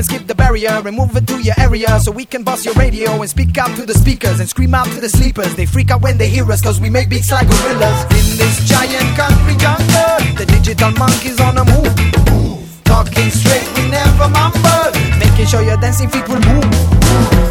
Can skip the barrier and move it to your area so we can bust your radio and speak out to the speakers and scream out to the sleepers. They freak out when they hear us cause we make beats like gorillas. In this giant country jungle, the digital monkeys on the move. Talking straight, we never mumble. Making sure your dancing feet will move.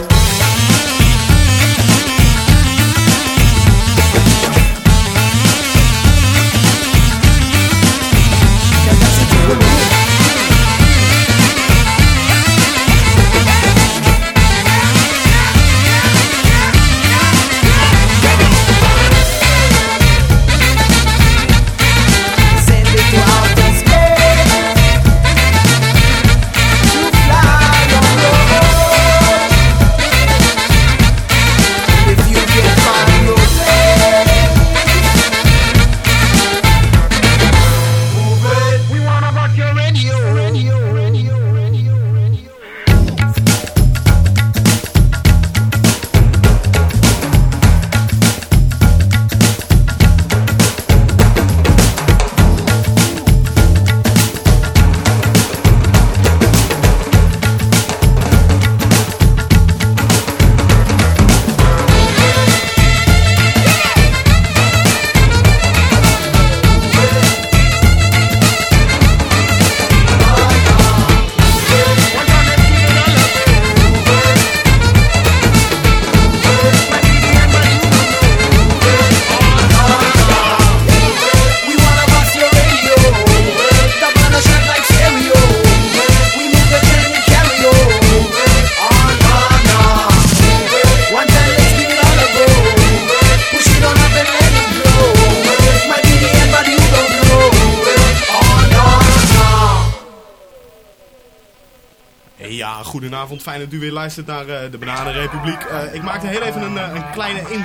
Goedenavond. Fijn dat u weer luistert naar eh, de Bananenrepubliek. Eh ik maakte heel even een, eh, een kleine in,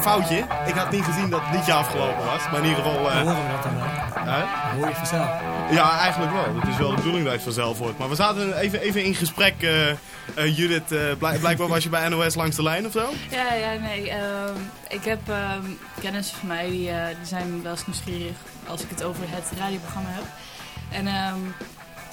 foutje. Ik had niet gezien dat het liedje afgelopen was. Maar in ieder geval... eh, Horen we dat dan wel? Hoor je vanzelf. Ja, eigenlijk wel. Het is wel de bedoeling dat je vanzelf hoort. Maar we zaten even, even in gesprek. eh, eh, Judith, eh, blijk- blijkbaar was je bij NOS langs de lijn of zo? Ja, ja, nee. ehm, ik heb ehm kennissen van mij die, eh, die zijn wel eens nieuwsgierig als ik het over het radioprogramma heb. En ehm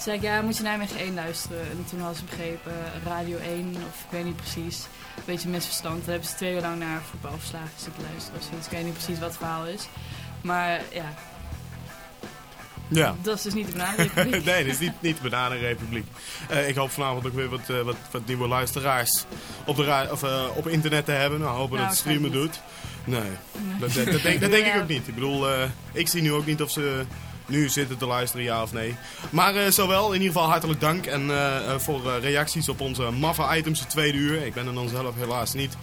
toen zei ik, ja, moet je Nijmegen 1 luisteren? En toen hadden ze begrepen, Radio 1, of ik weet niet precies. Een beetje misverstand. Daar hebben ze twee uur lang naar voetbalverslagen zitten luisteren. of zoiets. ik weet niet precies wat het verhaal is. Maar ja, Ja. dat is dus niet de benadering. nee, dit is niet, niet de Bananenrepubliek. Eh, ik hoop vanavond ook weer wat, eh, wat, wat nieuwe luisteraars op, de ra- of, eh, op internet te hebben. Nou, hopen Nou, dat het streamen doet. Nee, dat, dat, dat denk, dat denk ik ook niet. Ik bedoel, ik zie nu ook niet of ze nu zitten te luisteren, ja of nee. Maar eh, zowel, in ieder geval hartelijk dank. En eh, eh, voor reacties op onze maffe items het tweede uur. Ik ben er dan zelf helaas niet.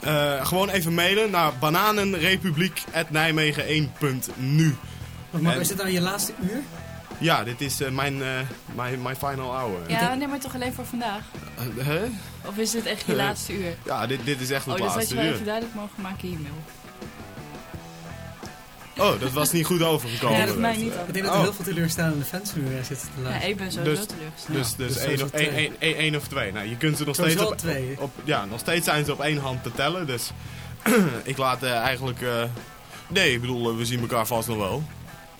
Eh, gewoon even mailen naar bananenrepubliek.nijmegen1.nu. Maar En- is dit dan je laatste uur? Ja, dit is eh, mijn, eh, mijn, mijn final hour. ja, nee, maar toch alleen voor vandaag? Hè? Of is dit echt je laatste uur? Ja, dit, dit is echt het Oh, dat had je laatste wel uur. even duidelijk mogen maken in je mail. Oh, dat was niet goed overgekomen. Ja, dat mij niet Ik denk dat er Oh. heel veel teleurstellende fans nu eh, zitten te Ja, luisteren. ik ben sowieso Dus- teleurgesteld. Dus, dus dus één, of, één, twee. één, één, één of twee. Nou, je kunt ze nog steeds op, twee. op, Ja, nog steeds zijn ze op één hand te tellen. Dus ik laat eh, eigenlijk... eh, nee, ik bedoel, we zien elkaar vast nog wel.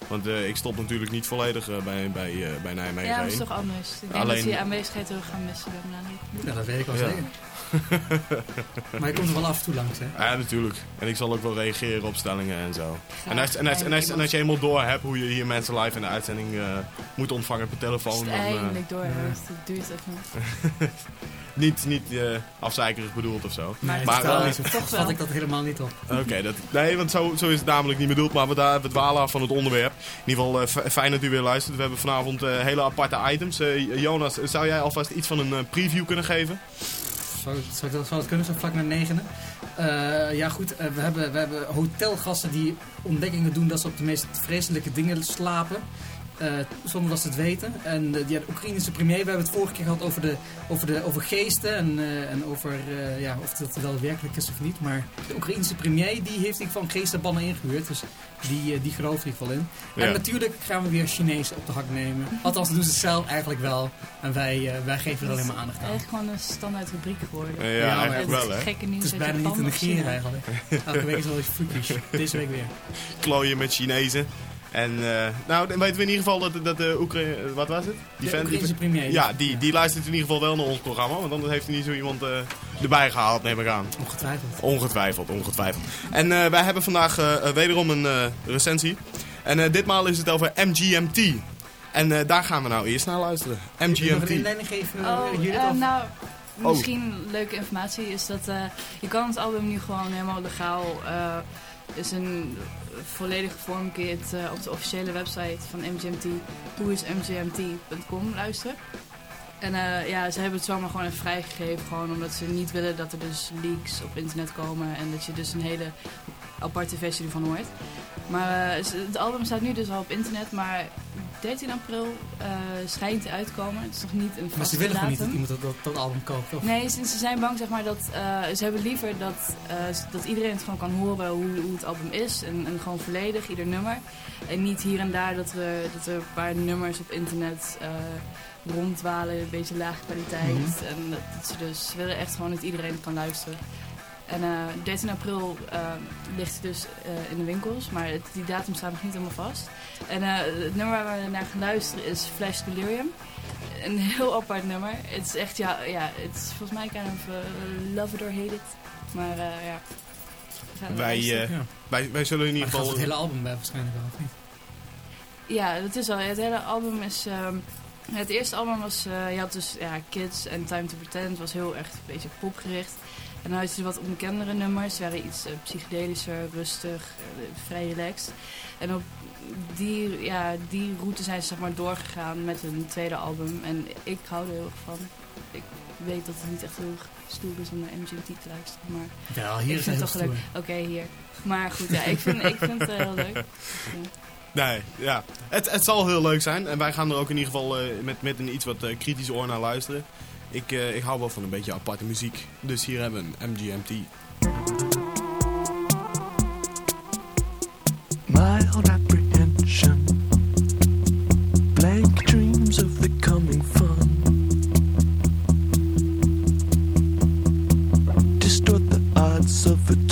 Want eh, ik stop natuurlijk niet volledig bij, bij, eh, bij Nijmegen. Ja, dat is 1. toch anders. Ik denk Alleen- dat ze je aanwezigheid heel gaan missen. bij. Ja, dat weet ik wel Ja. zeker. maar je komt er wel af en toe langs, hè? Ja, natuurlijk. En ik zal ook wel reageren op stellingen en zo. En als, en, als, en, als, en als je eenmaal door hebt hoe je hier mensen live in de uitzending eh, moet ontvangen per telefoon... Dan, eh, eindelijk door ja. heeft, het duurt even. niet, niet afzeikerig bedoeld of zo. Maar, Maar, toch vat ik dat helemaal niet op. Oké, dat, nee, want zo, zo is het namelijk niet bedoeld. Maar we, daar, we dwalen af van het onderwerp. In ieder geval eh, fijn dat u weer luistert. We hebben vanavond eh, hele aparte items. Jonas, zou jij alvast iets van een preview kunnen geven? Zou, zou, dat- kunnen, zo vlak na negenen? Eh, ja goed, eh, we, hebben, we hebben hotelgasten die ontdekkingen doen dat ze op de meest vreselijke dingen slapen. Eh, zonder dat ze het weten. En eh, ja, de Oekraïnse premier, we hebben het vorige keer gehad over, de, over, de, over geesten en, eh, en over eh, ja, of dat wel werkelijk is of niet. Maar de Oekraïnse premier die heeft ik van geestenbannen ingehuurd. Dus die, die gelooft er wel in. Ja. En natuurlijk gaan we weer Chinezen op de hak nemen. Althans, dat doen ze zelf eigenlijk wel. En wij, wij geven er alleen maar aandacht aan. Echt gewoon een standaard rubriek geworden. Ja, ja, eigenlijk Het wel hè. Gekke nieuws Het is bijna niet te negeren eigenlijk. Elke week is wel iets freakish. Deze week weer. Klooien met Chinezen. En eh, nou, dan weten we in ieder geval dat, dat de Oekraïne... Wat was het? De vent- Oekraïnse premier. Ja, die, die luistert in ieder geval wel naar ons programma. Want anders heeft hij niet zo iemand eh, erbij gehaald, neem ik aan. Ongetwijfeld. Ongetwijfeld, ongetwijfeld. En eh, wij hebben vandaag eh, eh, wederom een eh, recensie. En eh, ditmaal is het over MGMT. En eh, daar gaan we nou eerst naar luisteren. Wil je nog een MGMT. inleiding geven? Oh, eh, nou, Oh. misschien leuke informatie is dat eh, je kan het album nu gewoon helemaal legaal, eh is een volledig vormkit eh, op de officiële website van MGMT, whoismgmt.com luisteren. En eh, ja, ze hebben het zomaar gewoon even vrijgegeven, gewoon omdat ze niet willen dat er dus leaks op internet komen en dat je dus een hele aparte versie ervan hoort. Maar eh, het album staat nu dus al op internet, maar 13 april eh, schijnt te uitkomen. Het is nog niet een maar ze vaste willen gewoon niet dat iemand dat, dat, dat album koopt. Of? Nee, ze, ze zijn bang zeg maar dat eh, ze hebben liever dat, dat iedereen het gewoon kan horen hoe, hoe het album is en, en gewoon volledig ieder nummer en niet hier en daar dat we dat er een paar nummers op internet ronddwalen, een beetje lage kwaliteit Mhm. en dat, dat ze dus willen echt gewoon dat iedereen het kan luisteren. En eh 13 april eh, ligt het dus eh, in de winkels, maar het, die datum staat nog niet helemaal vast. En eh, het nummer waar we naar gaan luisteren is Flash Delirium. Een heel apart nummer. Het is echt, ja, ja het is volgens mij kind of eh, love it or hate it. Maar eh, ja. We gaan Wij, eh, ja. wij, wij zullen in ieder geval... het hele album bij waarschijnlijk wel, of niet? Ja, dat is al. Het hele album is. ehm, het eerste album was. eh, je had dus ja, Kids en Time to Pretend. was heel echt een beetje popgericht. En dan had je wat onbekendere nummers. waren iets eh, psychedelischer, rustig, eh, vrij relaxed. En op die, ja, die route zijn ze zeg maar doorgegaan met hun tweede album. En ik hou er heel erg van. Ik weet dat het niet echt heel erg stoer is om naar MGMT te luisteren. Maar Wel, hier ik is het toch leuk. Oké, hier. Maar goed, ja, ik vind, ik vind het eh, heel leuk. Nee, ja. Het, het zal heel leuk zijn. En wij gaan er ook in ieder geval eh, met, met een iets wat eh, kritisch oor naar luisteren. Ik, eh, ik hou wel van een beetje aparte muziek. Dus hier hebben we een MGMT. mild apprehension, blank dreams of the coming fun. Distort the odds of a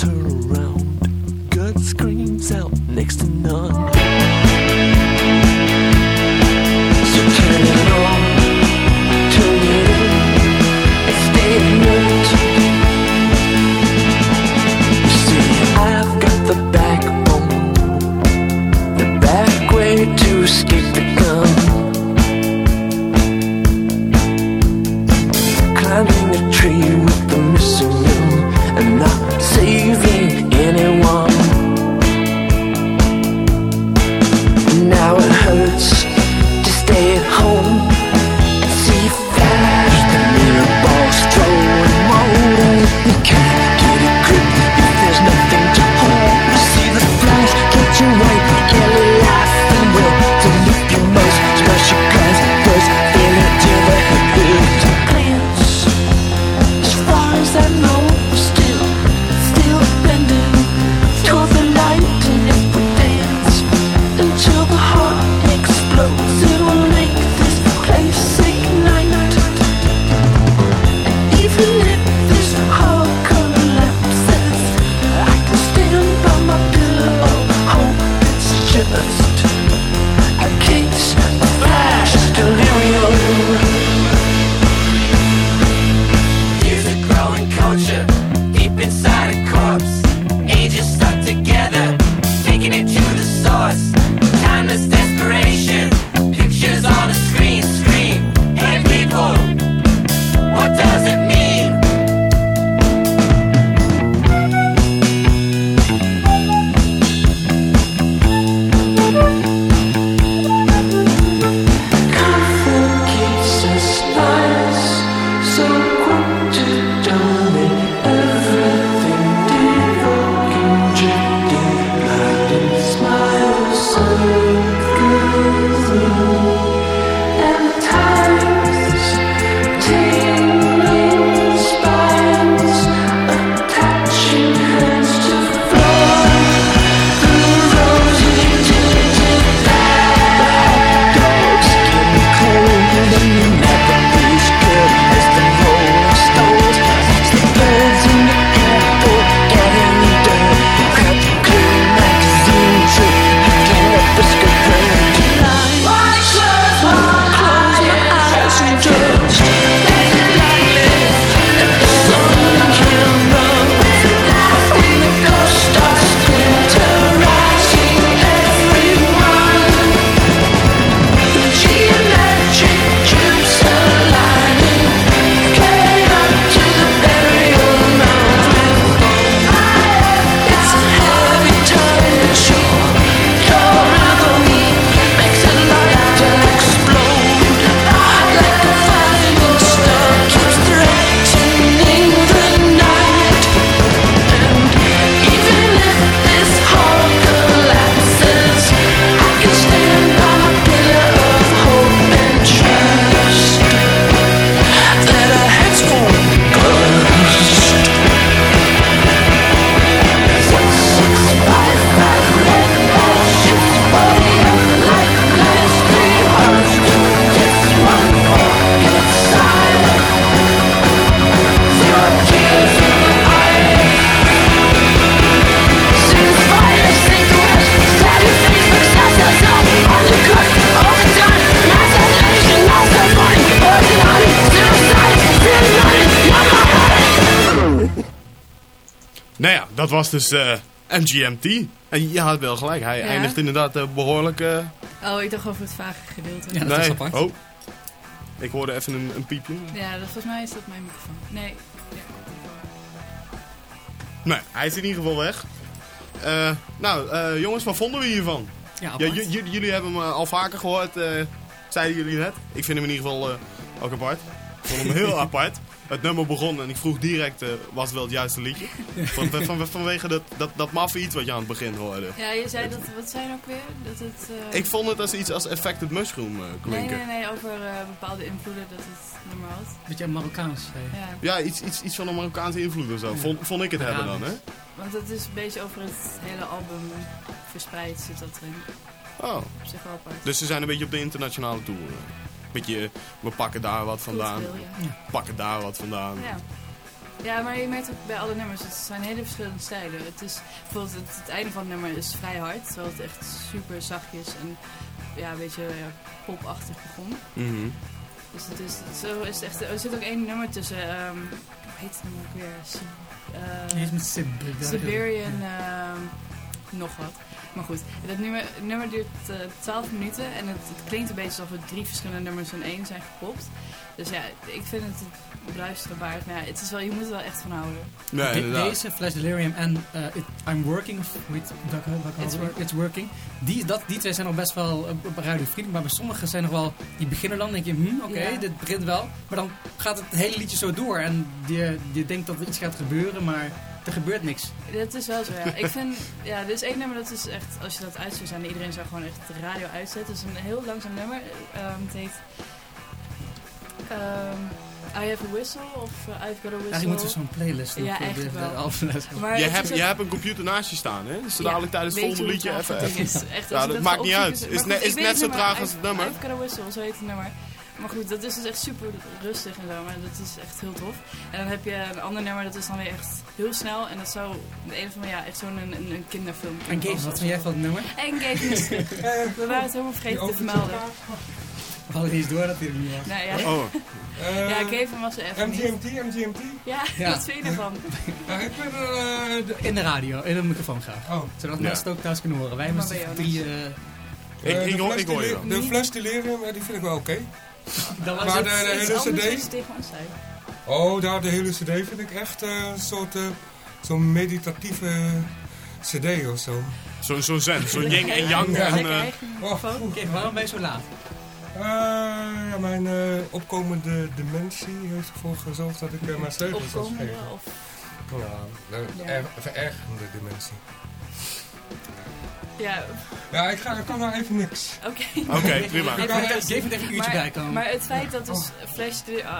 was dus eh, MGMT. En je had wel gelijk, hij Ja. eindigt inderdaad eh, behoorlijk... eh, Oh, ik dacht over het vage gedeelte. Ja, Ja, dat is nee. apart. Oh. Ik hoorde even een, een piepje. dat, volgens mij is dat mijn microfoon. Nee. Nee, hij is in ieder geval weg. Eh, nou, eh, jongens, wat vonden we hiervan? Ja, Ja, jullie hebben hem al vaker gehoord, eh, zeiden jullie net. Ik vind hem in ieder geval eh, ook apart. Ik vond hem heel apart. Het nummer begon en ik vroeg direct, eh, was het wel het juiste liedje? Van, van, vanwege dat, dat, dat maffe iets wat je aan het begin hoorde. Ja, je zei dat, wat zei je ook weer? Dat het... eh, Ik vond het als iets als Affected Mushroom eh, Nee, klinken. nee, nee, over eh, bepaalde invloeden dat het nummer had. Beetje Marokkaans. eh. Ja, Ja, iets, iets, iets van een Marokkaanse invloed of zo. Vond, vond ik het hebben dan, hè? want het is een beetje over het hele album verspreid zit dat erin. Oh, Op zich wel apart. dus ze zijn een beetje op de internationale tour. Beetje, we pakken daar wat vandaan, ja. pakken daar wat vandaan. Ja. ja, maar je merkt ook bij alle nummers, het zijn hele verschillende stijlen. Het is, bijvoorbeeld het, het einde van het nummer is vrij hard, terwijl het echt super zachtjes en ja, een beetje ja, popachtig begon. Mhm. Dus het is, zo is het echt, er zit ook één nummer tussen, ehm hoe heet het nummer ook weer? Eh, Sib- Siberian ehm, nog wat. Maar goed, dat nummer, het nummer duurt eh 12 minuten en het, het klinkt een beetje alsof er drie verschillende nummers in één zijn gepopt. Dus ja, ik vind het luisteren waard. Maar ja, het is wel, je moet er wel echt van houden. Nee, De- inderdaad. Deze, Flash Delirium en eh, It- I'm Working, of welke It's. It's Working. Die, dat, die twee zijn nog best wel uh, radiovriendelijk, maar bij sommige zijn nog wel, die beginnen dan, denk je, hm, oké, Ja. dit begint wel. Maar dan gaat het hele liedje zo door en je, je denkt dat er iets gaat gebeuren, maar er gebeurt niks. Dat is wel zo, ja. Ik vind, ja, er is één nummer dat is echt, als je dat uit zou zijn, iedereen zou gewoon echt de radio uitzetten. Het is een heel langzaam nummer. Ehm, het heet ehm, I Have a Whistle of eh, I've Got a Whistle. Eigenlijk moeten we zo'n playlist doen Ja, voor eigenlijk de, wel. Maar Je hebt, je ook- hebt een computer naast je staan, hè? Dus Ja, dadelijk tijdens het je volgende liedje even... is? Echt, Ja, je dat maakt niet uit. Is is net zo traag als het nummer. I've Got a Whistle, zo heet het nummer. Maar goed, dat is dus echt super rustig en zo, maar dat is echt heel tof. En dan heb je een ander nummer, dat is dan weer echt heel snel. En dat zou de een of andere, ja, echt zo'n een, een, een kinderfilm En passen wat vind jij van het nummer? En terug. We waren het helemaal vergeten te vermelden. We hadden niet eens door dat hij er niet was. Nou ja, Oh, ja Gabe was er even niet. MGMT, MGMT. Ja, Ja. wat vind je ervan? Ja, ik ben er... eh, de- In de radio, in een microfoon graag. Oh, Zodat Ja. mensen het ook thuis kunnen horen. Wij Maar hebben drie... eh ik, eh, ik, de hoor, ik hoor wel. De Flash Delirium, eh, die vind ik wel oké. Dat was Maar het. de, hele cd... Oh, daar de hele cd vind ik echt eh, een soort... eh, zo'n meditatieve cd of zo. Zo'n zo zen, zo'n yin en yang. En, eh, Oh, waarom ben je zo laat? Eh, ja, mijn eh, opkomende dementie heeft ervoor gezorgd dat ik uh, mijn sleutels was vergeten. of... Ja, de Ja. er- verergende dementie. Ja, Ja, ik, ga, ik kan nou even niks. oké. Oké, prima. Ik kan even een uurtje bij komen. Maar het feit dat dus Flash de... ah,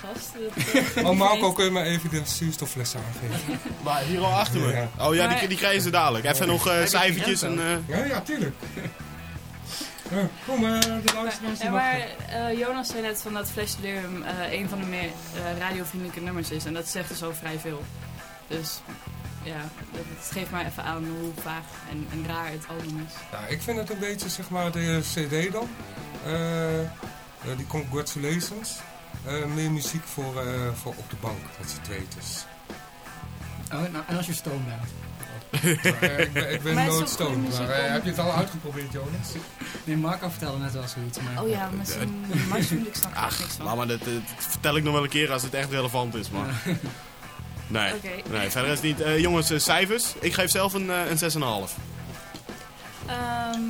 gast... dat, eh, Oh, Marco, kun je me even de zuurstofflessen aangeven? Maar hier al achter me. Ja. Oh ja, die, Maar- die krijgen ze dadelijk. Even nog eh, cijfertjes en... eh, Ja, ja, tuurlijk. Ja, kom, eh, de luisteraars Ja, die maar eh, Jonas zei net van dat Flash Delirium eh een van de meer eh, radiovriendelijke nummers is. En dat zegt dus al vrij veel. Dus ja, dat, het geeft maar even aan hoe vaag en, en raar het album is. Ja, ik vind het een beetje, zeg maar, de cd dan. Eh, eh, die Congratulations. Eh, meer muziek voor, eh, voor op de bank, met z'n tweetjes. Oh, nou, en als je stoom bent. Maar, ik ben, ik Maar nooit stoned. Maar om- heb je het al uitgeprobeerd, Jonas? Nee, Marco vertelde net wel zoiets. Maar... Oh ja, met zo'n mushroom, ik snap echt Ach, niks van. laat maar, dat, dat vertel ik nog wel een keer als het echt relevant is, maar... Nee, Oké. nee, verder is het niet. Eh, jongens, eh, cijfers. Ik geef zelf een, eh, een 6,5. Ehm,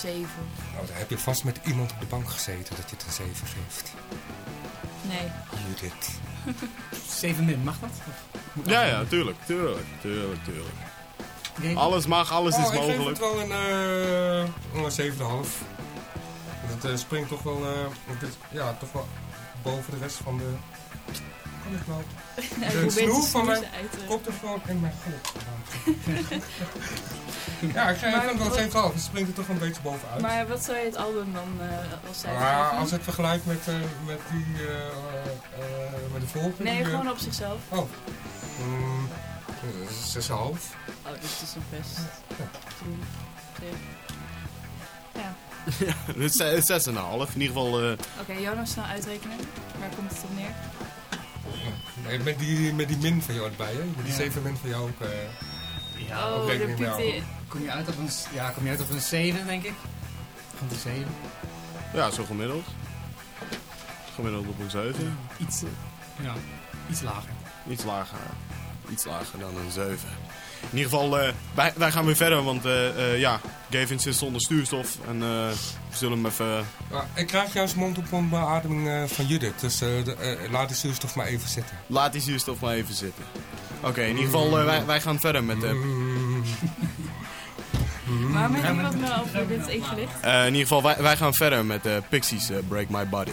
zeven. Nou, daar heb je vast met iemand op de bank gezeten dat je het een 7 geeft. Nee. Judith. 7 min, mag dat? Moet Ja, ja, tuurlijk, tuurlijk, tuurlijk, tuurlijk. Alles mag, alles oh, is ik geef mogelijk. het wel een, eh een 7,5. Het eh, springt toch wel, eh, ja, toch wel boven de rest van de... De snoer te van mijn te- koptelefoon in mijn god. ja, ik Maar het wel wat- 7,5. Het springt er toch een beetje bovenuit. Maar wat zou je het album dan eh als Maar geven? als ik vergelijk met, eh, met die, eh, eh, met de vorige... Nee, die, eh, gewoon op zichzelf. Oh. Mm, eh, 6,5. Oh, dit is nog best. Ja. Het is, eh, 6,5. In ieder geval, eh, Oké, Jonas snel uitrekenen. Waar komt het op neer? Nee, met, die, met die min van jou erbij, hè? Met die Ja. 7 min van jou ook. eh, Ja, Oh, ook mee kom je uit op een, ja, kom je uit op een 7, denk ik. Rond de 7. Ja, zo gemiddeld. Gemiddeld op een 7. Iets, eh, ja, iets lager. Iets lager. Iets lager dan een 7. In ieder geval, eh, wij, wij gaan weer verder, want eh, eh, ja, Gavin zit zonder stuurstof. En eh, we zullen hem even... Maar ik krijg juist mond-op-mond beademing eh, van Judith. Dus de- laat die zuurstof maar even zitten. Laat die zuurstof maar even zitten. Oké, in ieder geval, eh, wij, wij gaan verder met... eh, Waarom heb je wat meer over dit ingelicht? eh, in ieder geval, wij, wij gaan verder met eh, Pixies Break My Body.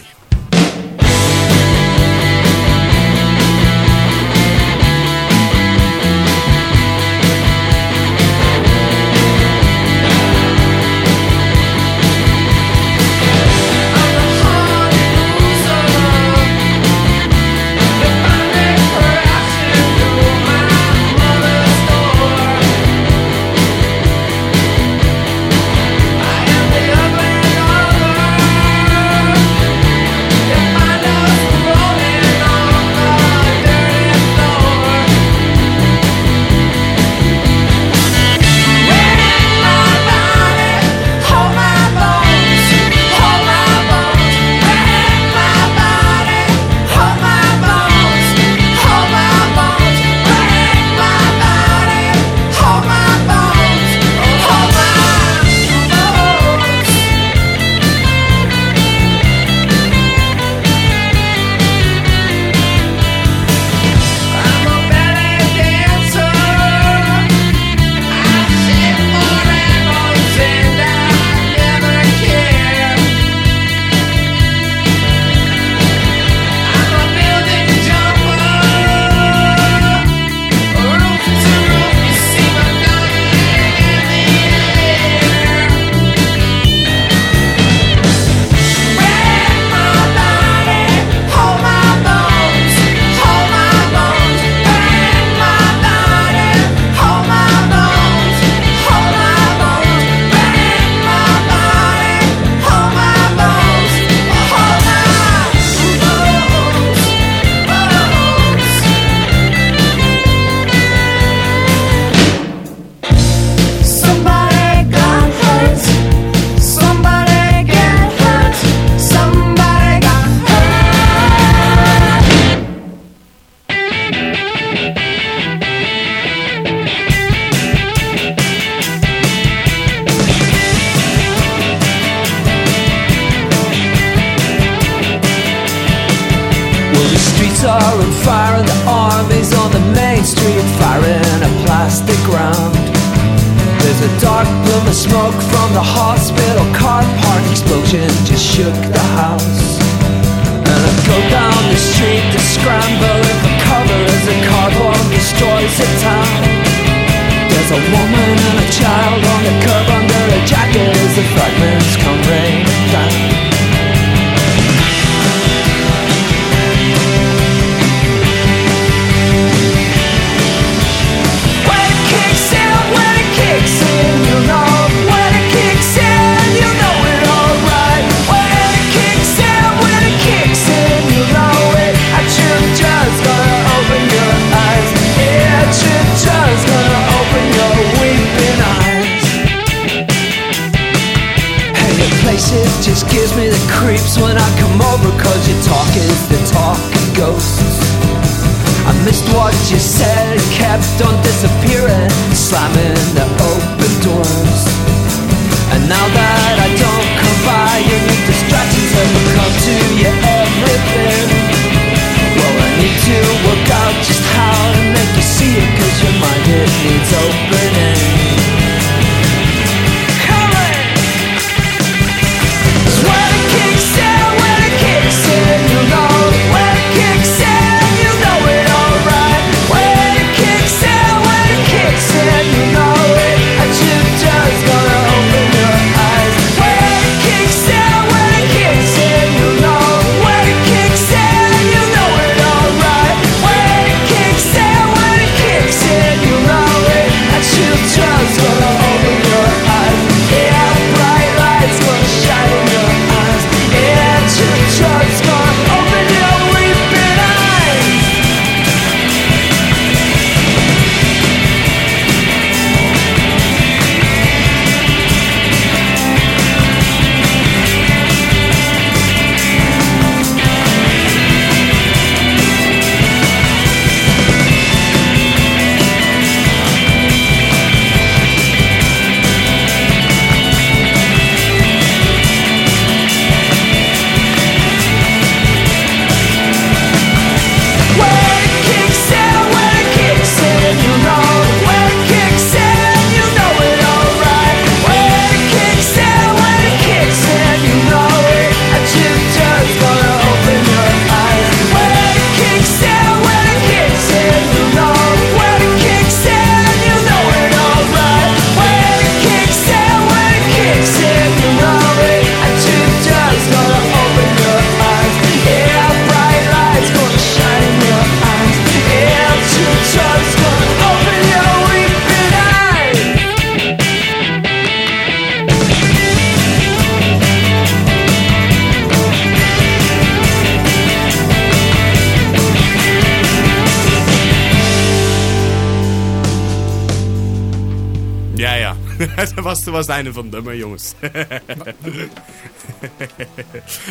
Was, was het einde van het nummer, jongens.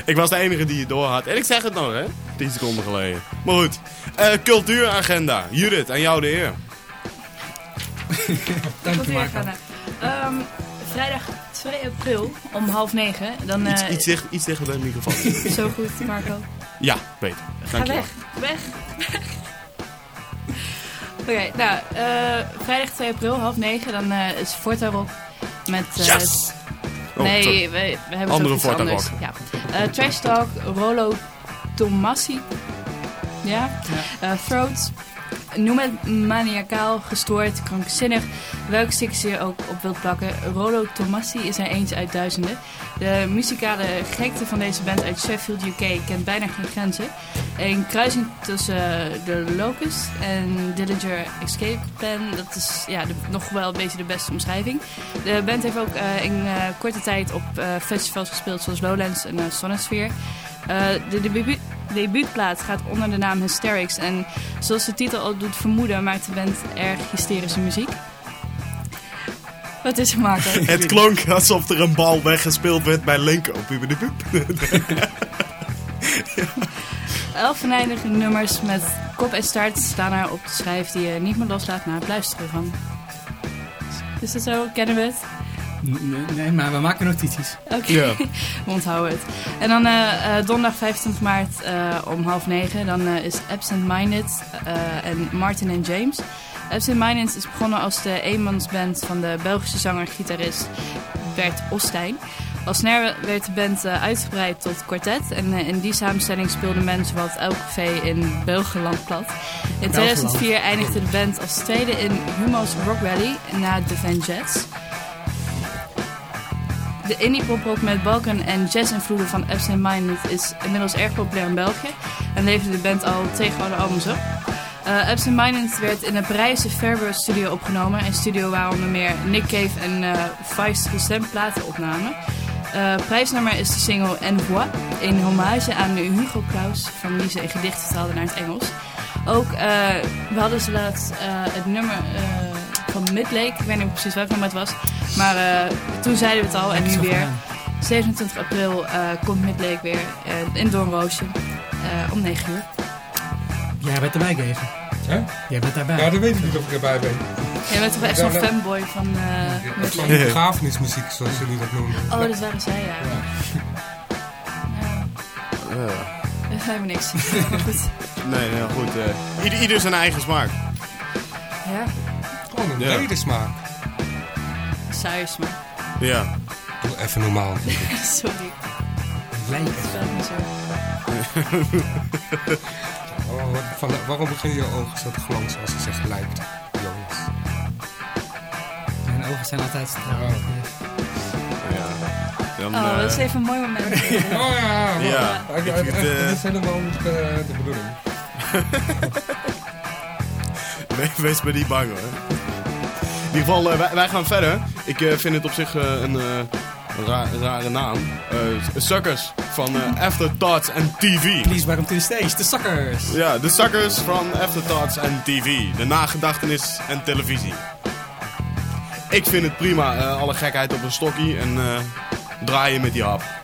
ik was de enige die het door had. En ik zeg het nog, hè? 10 seconden geleden. Maar goed. Eh, cultuuragenda. Judith, aan jou de eer. Dank je. Ehm, vrijdag 2 april om half negen. Dan, Iets, eh, iets, dicht, iets dichter bij de microfoon. Zo goed, Marco. ja, Peter. Ga weg. Weg. Oké, nou, eh, vrijdag 2 april, half negen, dan eh, is Forta Rock met... eh, Yes! Oh, nee, we, we hebben Andere Forta anders. Rock. Ja. Eh, Trash Talk, Rolo Tomassi. Ja? Eh, Throat. Noem het maniacaal, gestoord, krankzinnig. Welk sticker je ook op wilt plakken. Rolo Tomassi is er eentje uit duizenden. De muzikale gekte van deze band uit Sheffield, UK kent bijna geen grenzen. Een kruising tussen de Locust en Dillinger Escape Plan. Dat is ja, nog wel een beetje de beste omschrijving. De band heeft ook eh, in eh, korte tijd op eh, festivals gespeeld zoals Lowlands en Sonosphere. Eh, de debuutplaat gaat onder de naam Hysterics. En zoals de titel al doet vermoeden, maakt de band erg hysterische muziek. Wat is er, Marco? Het klonk alsof er een bal weggespeeld werd bij Link op Uberdebup. Elf venijnige nummers met kop en start staan er op de schijf die je niet meer loslaat na het luisteren van. Is dat zo? Kennen we het? Nee, nee, maar we maken notities. Oké, Ja. onthouden het. En dan eh, eh, donderdag 25 maart eh, om half negen. Dan eh, is Absent Minded eh, en Martin en James. Absent Minded is begonnen als de eenmansband van de Belgische zanger-gitarist Bert Ostijn. Al snel werd de band eh, uitgebreid tot kwartet. En in die samenstelling speelden mensen wat elk café in Belgeland plat. In 2004 eindigde de band als tweede in Humo's Rock Rally na de Van Jets. De indie poprock met balkan en jazz-invloeden van Absent Minded is inmiddels erg populair in België en leverde de band al twee gouden albums op. Eh Absent werd in de Parijse Fairburn Studio opgenomen, een studio waar onder meer Nick Cave en eh Vice gestemd platen opnamen. Eh prijsnummer is de single En Voix, een hommage aan Hugo Claus, van wie ze een gedicht vertaalde naar het Engels. Ook, we hadden ze laatst het nummer van Midlake, ik weet niet precies welk nummer het was, maar eh, toen zeiden we het al en nu weer. gedaan. 27 april eh, komt Midlake weer eh, in Doornroosje eh, om 9 uur. Jij bent erbij, Geven. Hè? Jij bent daarbij. Ja, dat weet ik niet of ik erbij ben. Jij bent toch echt Ja, zo'n fanboy van eh Van Midlake? die begrafenismuziek, zoals jullie dat noemen. Oh, dat waren zij, ja. ja. Dat zijn we niks. Maar goed. Nee, nee, goed. eh, ieder, ieder zijn eigen smaak. Ja, Gewoon een Ja. brede smaak. saai smaak. Ja. Doe even normaal. Sorry, niet zo. Oh, van, waarom beginnen je ogen zo te glanzen als je zegt lijkt, Jonas? Mijn ogen zijn altijd stralend. ja. Dan, Oh, dat is eh, even een mooi moment. Oh ja, Ja, maar- ik het, eh, dat is helemaal niet eh, de bedoeling. we- wees bij die bang hoor. In ieder geval, eh, wij, wij gaan verder. Ik eh, vind het op zich eh, een een ra- rare naam. Suckers van Afterthoughts en TV. Please welcome to the stage, the suckers. Ja, de Suckers van Afterthoughts en TV. De nagedachtenis en televisie. Ik vind het prima, alle gekheid op een stokkie en draaien met die hap.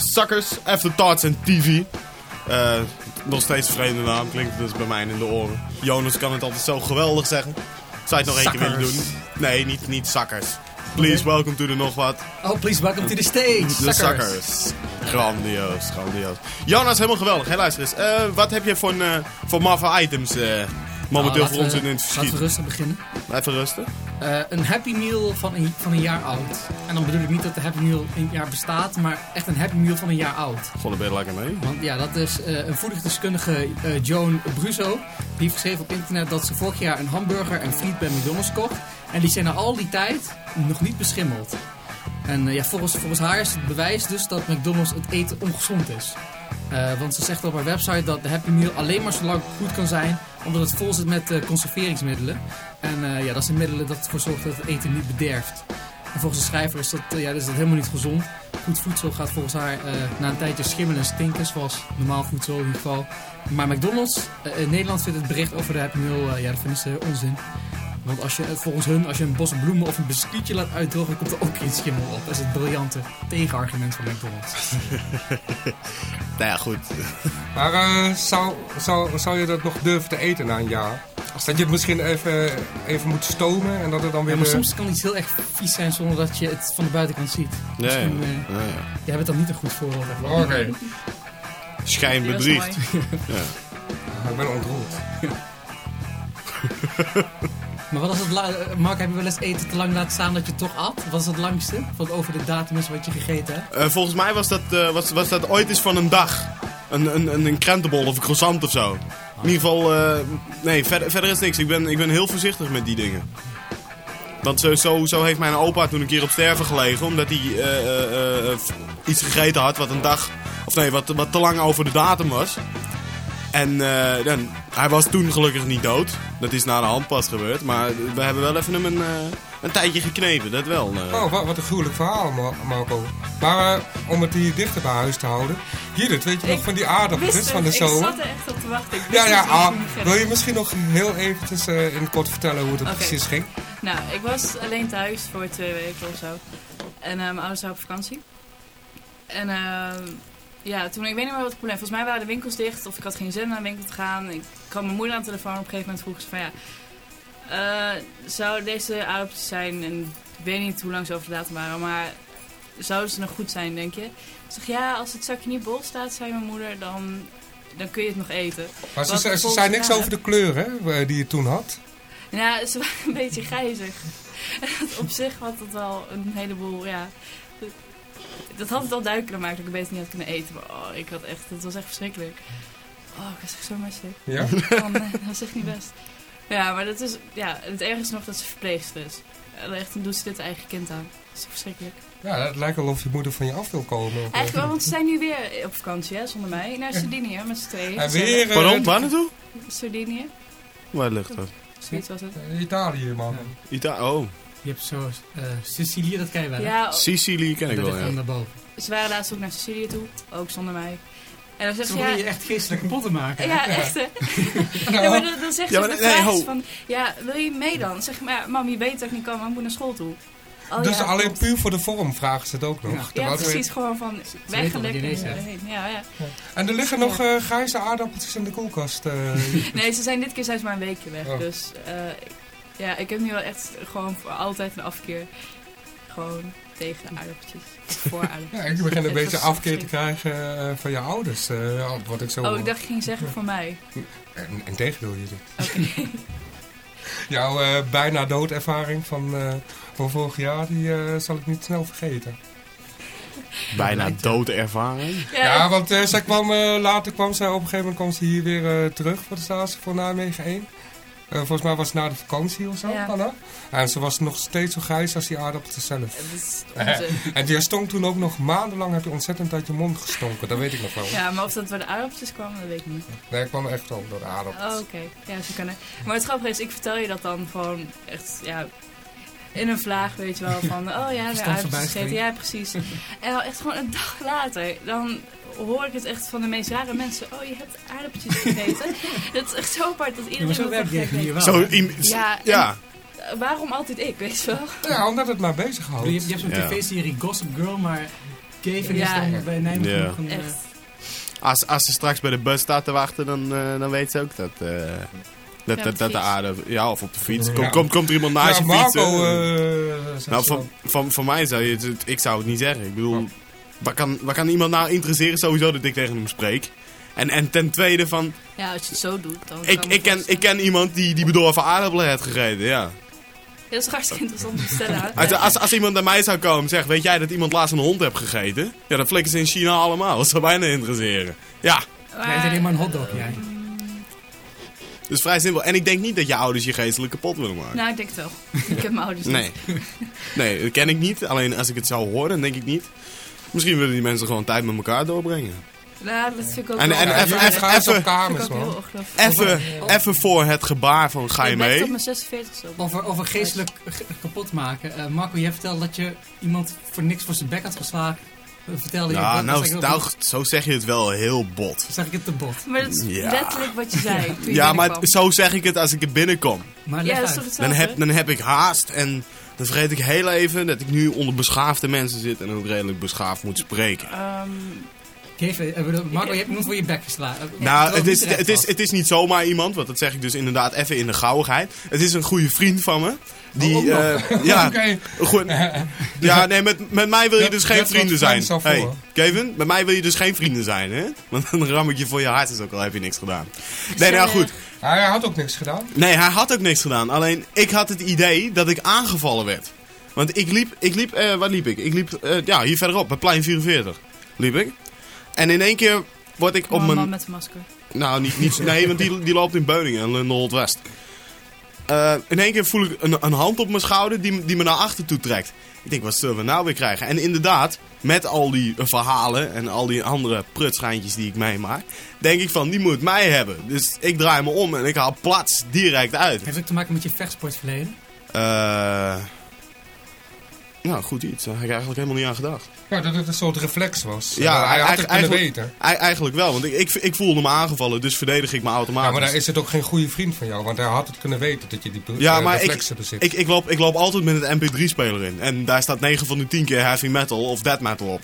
Suckers After Thoughts en TV. Eh, nog steeds een vreemde naam, klinkt dus bij mij in de oren. Jonas kan het altijd zo geweldig zeggen. Zou je het nog één keer willen doen? Suckers. Nee, niet, niet Suckers. Please, welcome to the nog wat. Oh, please welcome to the stage. De Suckers. Grandioos, grandioos. Jonas, helemaal geweldig. Hé, luister eens. eh, wat heb je voor, eh, voor maffe items eh, momenteel Nou, voor ons in het Laten we verschiet? rustig beginnen. Even rusten. Eh, een Happy Meal van een, van een jaar oud. En dan bedoel ik niet dat de Happy Meal een jaar bestaat, maar echt een Happy Meal van een jaar oud. Gewoon er ben je lekker mee. Want ja, dat is eh, een voedingsdeskundige eh, Joan Bruso. Die heeft geschreven op internet dat ze vorig jaar een hamburger en friet bij McDonald's kocht. En die zijn na al die tijd nog niet beschimmeld. En ja, volgens, volgens haar is het bewijs dus dat McDonald's het eten ongezond is. Want ze zegt op haar website dat de Happy Meal alleen maar zo lang goed kan zijn omdat het vol zit met conserveringsmiddelen. En eh, ja, dat zijn middelen dat ervoor zorgt dat het eten niet bederft. En volgens de schrijver is dat, eh, ja, is dat helemaal niet gezond. Goed voedsel gaat volgens haar eh, na een tijdje schimmelen en stinken, zoals normaal voedsel in ieder geval. Maar McDonald's in Nederland vindt het bericht over de Happy Meal, ja, dat vinden ze onzin. Want als je, eh, volgens hun, als je een bos bloemen of een biscuitje laat uitdrogen, komt er ook geen schimmel op. Dat is het briljante tegenargument van McDonald's. Nou ja, goed. Maar eh, zou, zou, zou je dat nog durven te eten na een jaar? Dat je het misschien even, even moet stomen en dat het dan weer... Ja, maar soms kan iets heel erg vies zijn zonder dat je het van de buitenkant ziet. Ja, ja. Misschien, eh, Ja, ja. jij bent dan niet een goed voorbeeld. Oké, Schijn Die was bedriegt. mooi. ik ben ontroerd. Maar wat is het Mark, heb je wel eens eten te lang laten staan dat je toch at? Wat is het langste? Wat over de datum is wat je gegeten hebt? Eh, volgens mij was dat, eh, was, was dat ooit eens van een dag. Een, een, een, krentenbol of een croissant of zo. In ieder geval, eh, nee, verder, verder is niks. Ik ben, ik ben heel voorzichtig met die dingen. Want zo, zo, zo heeft mijn opa toen een keer op sterven gelegen. Omdat hij iets gegeten had wat een dag... Of nee, wat, wat te lang over de datum was. En eh, dan, hij was toen gelukkig niet dood. Dat is na de hand pas gebeurd. Maar we hebben wel even hem een, eh, een tijdje geknepen. Dat wel. eh. Oh, wat, wat een gruwelijk verhaal, Mar- Marco. Maar om het hier dichter bij huis te houden. Judith, weet je nog van die aardappels Wist van de het, ik zomer? zat er echt op te wachten. Ja, ja, ah, wil je misschien nog heel eventjes eh, in het kort vertellen hoe het precies ging? Nou, ik was alleen thuis voor twee weken of zo. En mijn ouders waren op vakantie. En ehm, ja, toen, ik weet niet meer wat het probleem Volgens mij waren de winkels dicht of ik had geen zin om naar de winkel te gaan. Ik kwam mijn moeder aan de telefoon. Op een gegeven moment vroeg ze van ja, Eh, zou deze aardappeltjes zijn, en ik weet niet hoe lang ze over de datum waren, maar zouden ze nog goed zijn, denk je? Ik zeg, ja, als het zakje niet bol staat, zei mijn moeder, dan, dan kun je het nog eten. Maar ze, ze, zei niks over de kleur, hè, eh, die je toen had. Ja, ze waren een beetje grijzig. En dat op zich had het wel een heleboel, ja... Dat had het al duidelijk gemaakt dat ik het beter niet had kunnen eten. Maar oh, ik had echt, het was echt verschrikkelijk. Oh, ik was echt zo misselijk. Ja? Oh nee, dat was echt niet best. Ja, maar dat is, ja, het ergste is nog dat ze verpleegster is. En echt, dan doet ze dit eigen kind aan. Dat is toch verschrikkelijk. Ja, het lijkt wel of je moeder van je af wil komen. eh, Eigenlijk wel, want ze zijn nu weer op vakantie, hè, zonder mij. Naar Sardinië, met z'n tweeën. En weer... eh, Pardon, waar naartoe? Sardinië, Waar ligt dat? zoiets was het. eh, Italië, man. Ita oh, Je hebt zo eh, Sicilië, dat ken je wel. hè? Ja, Sicilië ken ik dat wel, ja. dan daarboven. ze waren laatst ook naar Sicilië toe, ook zonder mij. En dan zegt Ze ze, ja, je echt geestelijk kapot te maken. Ja, echt hè. Ja, maar dan, dan zegt Ja, ze maar nee, is van, ja, wil je mee dan? Zeg maar, mam, je weet dat ik niet kan, maar ik moet naar school toe. Oh, dus ja, alleen klopt. puur voor de vorm vragen ze het ook nog. Ja. Ze- precies, gewoon van, lekker ineens heen. Ja, ja. En er liggen nog eh, grijze aardappeltjes in de koelkast. eh. Nee, ze zijn dit keer zijn ze maar een weekje weg. Oh. Dus eh, ja, ik heb nu wel echt gewoon voor altijd een afkeer. Gewoon tegen aardappeltjes. Voor ja, aardappeltjes. ik begin een beetje afkeer te krijgen eh, van je ouders. eh, wat ik zo... Oh, ik dacht je ging zeggen voor mij. En, en tegendeel je dit. Oké. Jouw eh, bijna doodervaring van, eh, van vorig jaar, die zal ik niet snel vergeten. Bijna doodervaring. Ja, Ja, want eh, zij kwam, eh, later kwam zij op een gegeven moment kwam ze hier weer eh, terug voor de stage voor Nijmegen 1. Eh, volgens mij was het na de vakantie of zo. Ja. Anna. En ze was nog steeds zo grijs als die aardappeltjes zelf. dat is onzin. En die stonk toen ook nog maandenlang, heb je ontzettend uit je mond gestonken. Dat weet ik nog wel. Ja, maar of dat door de aardappeltjes kwam, dat weet ik niet. Nee, ik kwam echt wel door de aardappels. Oh, oké. Ja, ze kunnen. Maar het grappige is, ik vertel je dat dan gewoon echt, ja, in een vlaag, weet je wel, van, oh ja, aardappeltjes verbijstering. gegeten. Ja, precies. En dan echt gewoon een dag later, dan hoor ik het echt van de meest rare mensen. Oh, je hebt aardappeltjes gegeten. dat is echt zo apart dat Ja, iedereen maar zo werkt hier wel. Zo, Ja, ja. Eh, Waarom altijd ik, weet je wel? Ja, omdat het maar Je, bezighoudt. je hebt zo'n Ja. tv-serie Gossip Girl, maar Kevin Ja. is dan bij Nijmegen Ja. nog een... eh, Echt. Als, als ze straks bij de bus staat te wachten, dan, eh, dan weet ze ook dat, eh, dat, Ja, dat, de fiets. aarde... Ja, of op de fiets. Ja. Komt, komt, er iemand naast ja, je fietsen? eh, zegt nou, van, van, van mij zou je het... Ik zou het niet zeggen. Ik bedoel, Oh. Waar, kan, waar kan iemand nou interesseren sowieso dat ik tegen hem spreek? En, en ten tweede van... Ja, als je het zo doet, dan Ik, ik, ken, ik ken iemand die, die bedorven aardappelen heeft gegeten, ja. Ja, dat is hartstikke interessant om te stellen. Als, als, als iemand naar mij zou komen en zegt, weet jij dat iemand laatst een hond heeft gegeten? Ja, dan flikken ze in China allemaal. Dat zou bijna interesseren. Ja, Maar- Jij bent alleen maar een hotdog, jij. dus vrij simpel. En ik denk niet dat je ouders je geestelijk kapot willen maken. Nou, ik denk het wel. Ik heb mijn ouders Nee. niet. Nee, dat ken ik niet. Alleen als ik het zou horen, denk ik niet. Misschien willen die mensen gewoon tijd met elkaar doorbrengen. Nou, dat vind ik ook En- wel... en Ja, even- even- even-. Even, even voor het gebaar van ga je Ik ben mee. tot mijn 46 zo. Over, over geestelijk ge- kapot maken. Eh, Marco, jij vertelde dat je iemand voor niks voor zijn bek had geslagen. Eh, Vertelde je Ja, dat? nou, nou, zo zeg je het wel heel bot. zeg ik het te bot. Maar dat is Ja. letterlijk wat je zei toen je Ja, maar zo zeg ik het als ik er binnenkom. Maar Ja, leg dat is uit. toch Dan heb, dan heb ik haast en dan vergeet ik heel even dat ik nu onder beschaafde mensen zit en ook redelijk beschaafd moet spreken. Ehm, Kevin, eh, Marco, je hebt voor je bek geslagen. Eh, Nou, het is, het, is, het is niet zomaar iemand, want dat zeg ik dus inderdaad even in de gauwigheid. Het is een goede vriend van me. Die, Oh, eh, ja, Oké. goed. Ja, nee, met, met mij wil je Dat- dus geen vrienden zijn. Hey. Kevin, met mij wil je dus geen vrienden zijn, hè? Want dan ram ik je voor je hart, is ook al heb je niks gedaan. Nee, nou goed. Hij had ook niks gedaan. Nee, hij had ook niks gedaan. Alleen, ik had het idee dat ik aangevallen werd. Want ik liep, ik liep, eh, waar liep ik? Ik liep, eh, ja, hier verderop, bij plein 44 liep ik. En in één keer word ik op mijn... man met een masker. Nou, niet, niet, nee, want die, die loopt in Beuningen en in Noordwest. Eh in één keer voel ik een, een hand op mijn schouder die, die me naar achter toe trekt. Ik denk, wat zullen we nou weer krijgen? En inderdaad, met al die verhalen en al die andere prutschijntjes die ik meemaak, denk ik van, die moet mij hebben. Dus ik draai me om en ik haal plats direct uit. Heeft het ook te maken met je vechtsportverleden? Eh nou, goed iets. Daar heb ik eigenlijk helemaal niet aan gedacht. Ja, dat het een soort reflex was. Ja, hij had het eigenlijk- kunnen eigenlijk- weten. Eigenlijk wel, want ik, ik, ik voelde me aangevallen, dus verdedig ik me Ja, automatisch. maar dan is het ook geen goede vriend van jou, want hij had het kunnen weten dat je die Ja, eh, maar ik, reflexen bezit. ik, ik, loop, ik loop altijd met een MP3-speler in. En daar staat 9 van de 10 keer heavy metal of death metal op.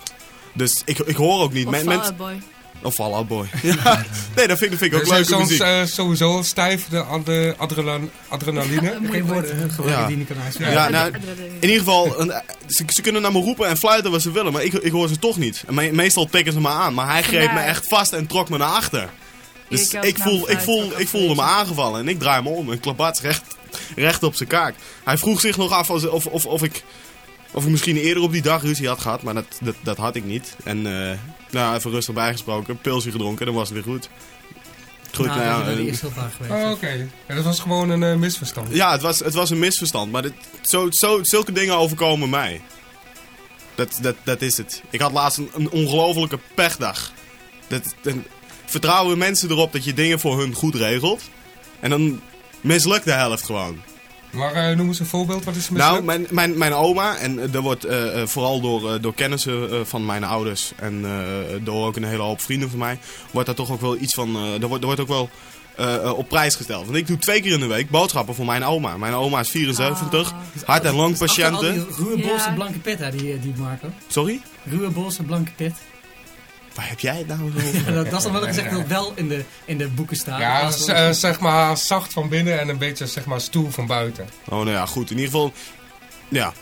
Dus ik, ik hoor ook niet. Of Men- Boy. Of Fall Out Boy. ja. Nee, dat vind, dat vind ik ook Dus leuke soms muziek. eh, sowieso stijf de, ad- de adrena- adrenaline. Geen woorden gebruiken Ja. die niet kan uitspreken. Ja, nou, in ieder geval, een- ze, ze kunnen naar me roepen en fluiten wat ze willen, maar ik, ik hoor ze toch niet. En me- meestal tikken ze me aan, maar hij greep me echt vast en trok me naar achter. Dus Ik naar voel, ik, voel, ik voelde me aangevallen en ik draai me om en klapats recht, recht op zijn kaak. Hij vroeg zich nog af of, of, of, ik, of ik misschien eerder op die dag ruzie had gehad, maar dat, dat, dat had ik niet. En eh, nou, even rustig bijgesproken, pilsje gedronken, dan was het weer goed. Goed, nou, nou ja, dat is eh, de eerste hulp geweest. Oh, Oké, Ja, dat was gewoon een eh, misverstand. Ja, het was, het was een misverstand. Maar dit, zo, zo, zulke dingen overkomen mij. Dat, dat, dat is het. Ik had laatst een, een ongelofelijke pechdag. Dat, dan vertrouwen mensen erop dat je dingen voor hun goed regelt. En dan mislukt de helft gewoon. Maar eh, noem eens een voorbeeld, wat is mislukt? Nou, mijn, mijn, mijn oma, en eh, er wordt eh, eh, vooral door, eh, door kennissen eh, van mijn ouders en eh, door ook een hele hoop vrienden van mij, wordt daar toch ook wel iets van, eh, er, wordt, er wordt ook wel eh, eh, op prijs gesteld. Want ik doe twee keer in de week boodschappen voor mijn oma. Mijn oma is 74, Ah. hart- en longpatiënte. die ruwe bolse Ja. blanke pet, hè, die, die Marco. Sorry? Ruwe bolse blanke pet. Waar heb jij het nou over? Ja, dat, dat is dan wel gezegd dat het wel in de, in de boeken staat. ja, eh, zeg maar zacht van binnen en een beetje zeg maar stoel van buiten. Oh, nou ja, goed. In ieder geval, ja.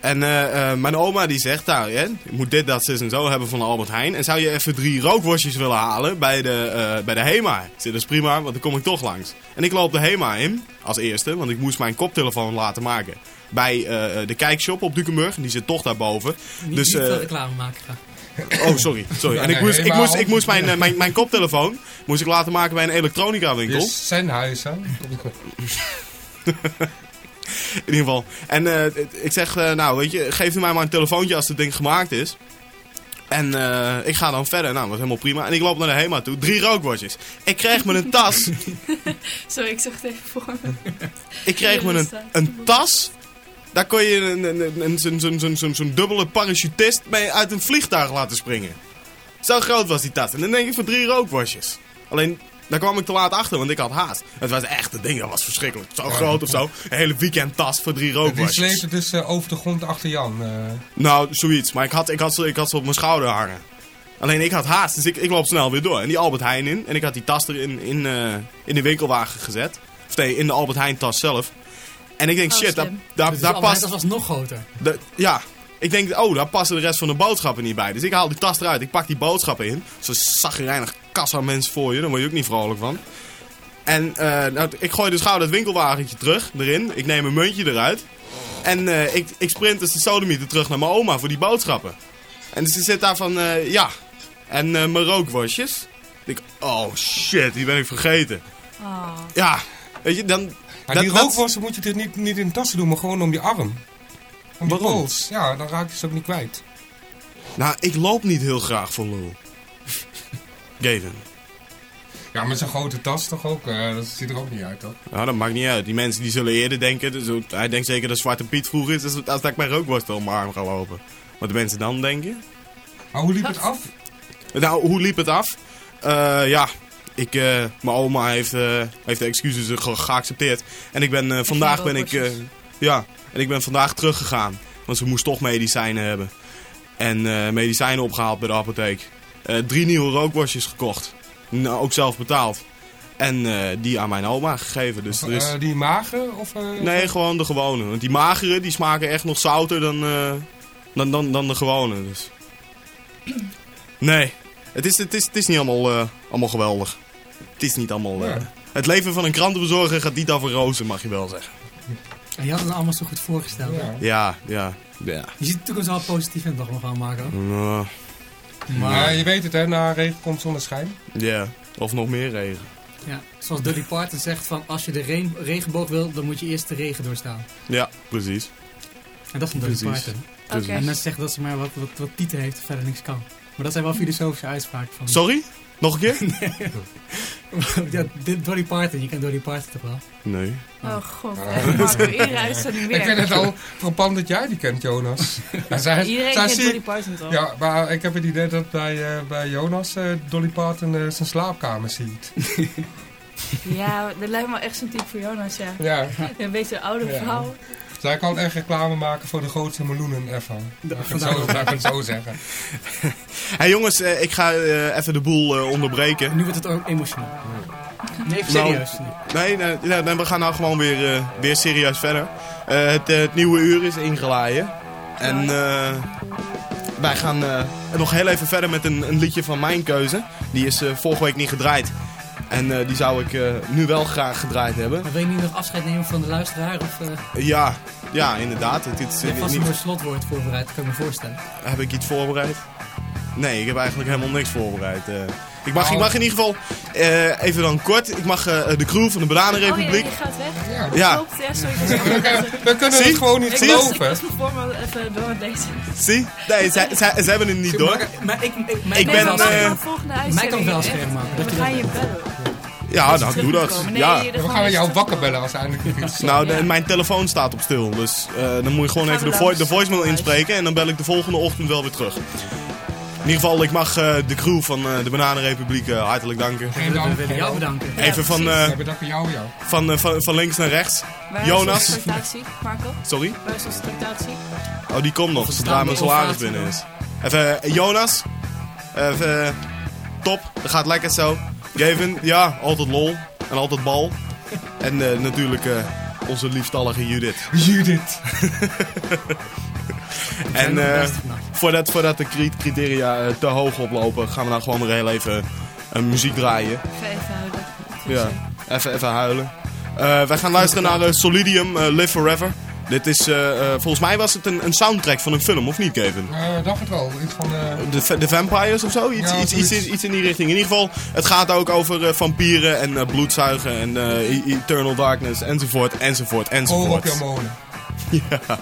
En eh, eh, mijn oma die zegt, nou, hè, je moet dit, dat, zus en zo hebben van Albert Heijn. En zou je even drie rookworstjes willen halen bij de, eh, bij de HEMA? Ik zeg, dat is prima, want dan kom ik toch langs. En ik loop de HEMA in, als eerste, want ik moest mijn koptelefoon laten maken. Bij eh, de kijkshop op Dukenburg, en die zit toch daarboven. niet, dus, niet veel eh, reclame maken. Oh, sorry. sorry. En ik moest, ik moest, ik moest mijn, eh, mijn, mijn koptelefoon moest ik laten maken bij een elektronica winkel. Dus zijn huis, hè? In ieder geval. En eh, ik zeg, eh, nou weet je, geef u mij maar een telefoontje als het ding gemaakt is. En eh, ik ga dan verder. Nou, dat was helemaal prima. En ik loop naar de HEMA toe. Drie rookworstjes. Ik kreeg me een tas. Sorry, ik zag het even voor me. Ik kreeg me een, een tas. Daar kon je een, een, een, een, zo'n- dubbele parachutist mee uit een vliegtuig laten springen. Zo groot was die tas. En dan denk ik voor drie rookworstjes. Alleen, daar kwam ik te laat achter, want ik had haast. Het was echt een ding, dat was verschrikkelijk. Zo groot of zo. Een hele weekendtas voor drie Die rookworstjes. sleepte dus eh, over de grond achter Jan. eh. Nou, zoiets. Maar ik had, ik, had ze, ik had ze op mijn schouder hangen. Alleen ik had haast, dus ik, ik loop snel weer door. En die Albert Heijn in. En ik had die tas er in, in, eh, in de winkelwagen gezet. Of nee, in de Albert Heijn tas zelf. En ik denk, Oh, shit, daar, daar, Dus daar past... Dat was nog groter. de- ja, ik denk, oh, daar passen de rest van de boodschappen niet bij. Dus ik haal die tas eruit, ik pak die boodschappen in. Zo'n zagrijnig kassa mensen voor je, daar word je ook niet vrolijk van. En eh, nou, ik gooi dus gauw dat winkelwagentje terug, erin. Ik neem een muntje eruit. En eh, ik, ik sprint dus de sodemieter terug naar mijn oma voor die boodschappen. En ze zit daar van, eh, ja, en mijn rookworstjes. Ik, oh shit, die ben ik vergeten. Oh. Ja, weet je, dan... Maar dat- die dat- rookworsten moet je dit niet, niet in de tassen doen, maar gewoon om je arm. Om die Waarom? pols. Ja, dan raak je ze ook niet kwijt. Nou, ik loop niet heel graag voor lul. Gavin. Ja, met zo'n grote tas toch ook. eh, dat ziet er ook niet uit, toch? Nou, dat maakt niet uit. Die mensen die zullen eerder denken... Dus, hij denkt zeker dat Zwarte Piet vroeg is... Als, als dat ik mijn rookworst om mijn arm ga lopen. Wat de mensen dan denken? Maar hoe liep het af? Nou, hoe liep het af? Eh, ja, ik, eh, mijn oma heeft, eh, heeft de excuses ge- geaccepteerd. En ik ben eh, vandaag ben ik... eh, ja, en ik ben vandaag teruggegaan. Want ze moest toch medicijnen hebben. En eh, medicijnen opgehaald bij de apotheek. Eh, drie nieuwe rookworstjes gekocht. Nou, ook zelf betaald. En eh, die aan mijn oma gegeven. Dus er is... Eh, die mager? Of, eh, Nee, gewoon de gewone. Want die magere, die smaken echt nog zouter dan, eh, dan, dan, dan de gewone. Dus. Nee, het is, het is, het is niet allemaal, eh, allemaal geweldig. Het is niet allemaal... eh, Ja. Het leven van een krantenbezorger gaat niet over rozen, mag je wel zeggen. En je had het allemaal zo goed voorgesteld. Ja. Ja, ja, ja. Je ziet de toekomst wel positief in, toch nog aan Marco? Nou, Maar Ja, je weet het, hè, na regen komt zonneschijn. Ja, of nog meer regen. ja, zoals Dolly Parton zegt, van als je de regenboog wil, dan moet je eerst de regen doorstaan. Ja, precies. En dat is van Dolly Precies. Parton. En mensen zeggen dat ze maar wat, wat, wat tieten heeft, verder niks kan. Maar dat zijn wel filosofische uitspraken van... Sorry? Nog een keer? ja, dit Dolly Parton, je kent Dolly Parton toch wel? Nee. Oh god, echt Marco, iedere uitzending weer. Ik vind het al frappant dat jij die kent, Jonas. Ja, zij, Iedereen zij kent zie- Dolly Parton toch? Ja, maar ik heb het idee dat bij, eh, bij Jonas eh, Dolly Parton eh, zijn slaapkamer ziet. Ja, dat lijkt me wel echt zo'n type voor Jonas, ja. Ja. Een beetje een oude Ja. vrouw. Zij kan echt reclame maken voor de grootste meloenen ik het zo, laat ik het zo zeggen. hey jongens, eh, ik ga eh, even de boel eh, onderbreken. Nu wordt het ook emotioneel. Nee, even Nou, serieus. Nee, nee, nee, nee, we gaan nou gewoon weer, weer serieus verder. Eh, het, het nieuwe uur is ingelaaien. En eh, wij gaan eh, nog heel even verder met een, een liedje van mijn keuze. Die is vorige week niet gedraaid. En eh, die zou ik eh, nu wel graag gedraaid hebben. Maar wil je nu nog afscheid nemen van de luisteraar? Of eh, Ja, ja inderdaad. Het, is, je hebt vast een niet- mooi slotwoord voorbereid, kan ik me voorstellen. heb ik iets voorbereid? Nee, ik heb eigenlijk helemaal niks voorbereid. eh. ik, mag, ik mag in ieder geval, eh, even dan kort, ik mag eh, de crew van de Oh ja, Bananenrepubliek... je gaat weg. Ja. Ja, Klopt, ja, sorry. We kunnen Zie? het gewoon niet Ik was, ik geloven. was me voor me even door het lezen. zie? Nee, zij, zij- ze hebben het niet door. Maar, ik, ik, mij Ik ben, eh, volgende uitzending. kan wel echt, scherm maken, dat We je gaan je bellen. Ja, nou, Terug doe dat. Nee, Ja. we gaan jou wakker bellen als eindelijk. Nou, de- Ja. mijn telefoon staat op stil, dus eh, dan moet je gewoon even de, vo- de voicemail inspreken en dan bel ik de volgende ochtend wel weer terug. In ieder geval, ik mag eh, de crew van eh, de Bananenrepubliek eh, hartelijk danken. Geen We dank. willen jou bedanken. Even van, precies. eh, We bedanken jou, jou. van, eh, van, van links naar rechts. Waar Jonas. is onze tractatie, Marco? Sorry? Waar is onze tractatie? Oh, die komt nog, zodra mijn salaris binnen dan. is. Even, Jonas. Even, top. Dat gaat lekker zo. Gavin, ja, altijd lol. En altijd bal. En eh, natuurlijk eh, onze liefstallige Judith. Judith. En eh, vannacht. voordat, voordat de cri- criteria te hoog oplopen, gaan we nou gewoon weer heel even een muziek draaien. Even houden. Ja, even, even huilen. Eh, wij gaan luisteren naar Solidium, Live Forever. Dit is, eh, eh, volgens mij was het een, een soundtrack van een film, of niet, Kevin? Eh dacht het wel. Iets van... De, de Vampires of zo? Iets, Ja, iets, iets, in, iets in die richting. In ieder geval, het gaat ook over vampieren en bloedzuigen en e- Eternal Darkness enzovoort, enzovoort, enzovoort. molen. Ja.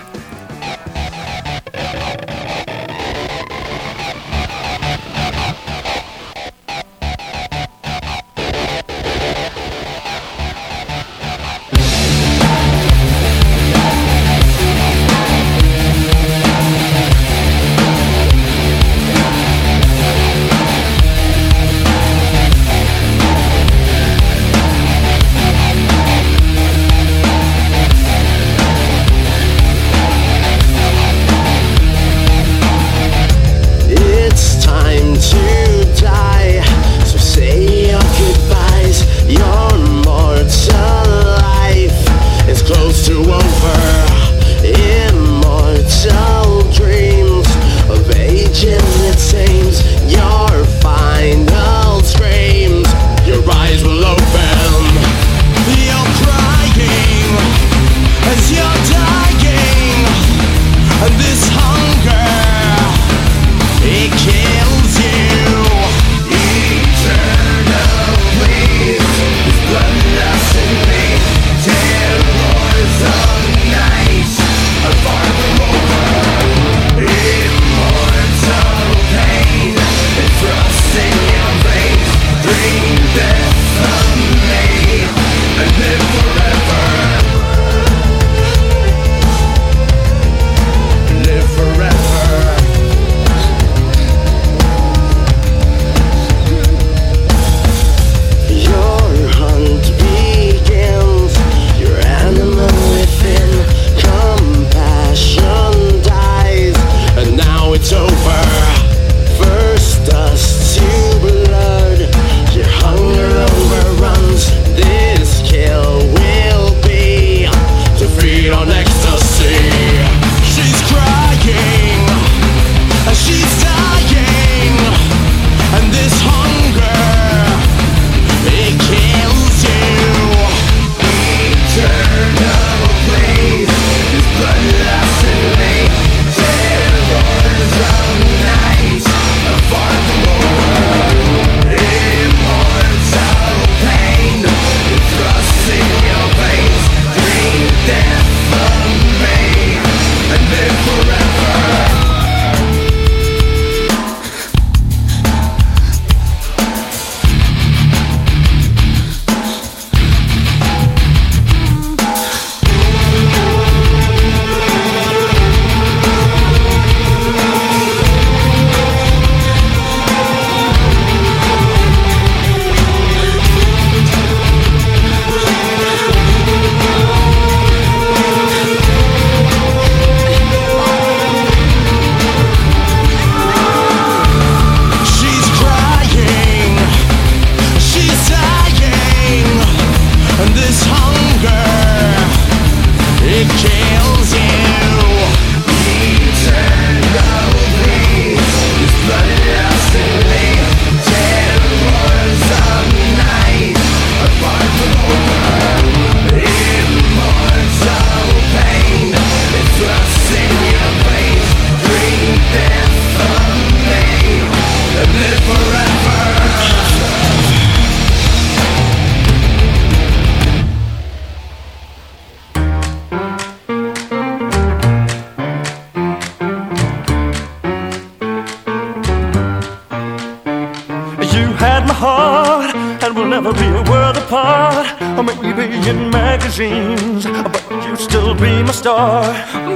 Heart, and we'll never be a world apart. Or maybe in magazines, but you'll still be my star.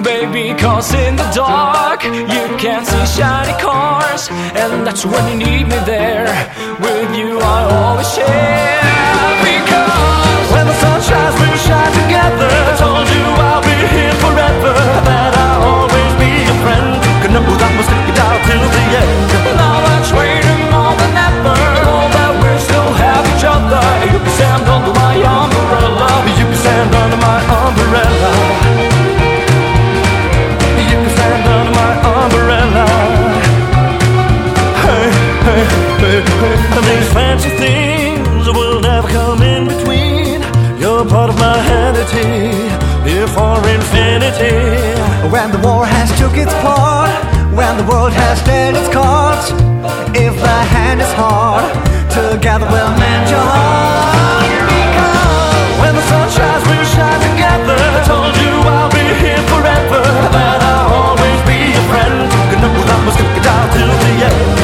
Baby, cause in the dark you can see shiny cars, and that's when you need me there. With you, I always share. Because When the sun shines, we'll shine together. I told you I'll be here forever. That I'll always be your friend. Could know that we'll stick it out till the end. Stand under my umbrella. You can stand under my umbrella. Hey, hey, hey, hey. These fancy things will never come in between. You're part of my entity, here for infinity. When the war has took its part, when the world has dealt its cards, if the hand is hard, together we'll mend your heart. Because when the sun shines, we'll shine together. I told you I'll be here forever. That I'll always be your friend. 그는 stick 모습 그다 till the end.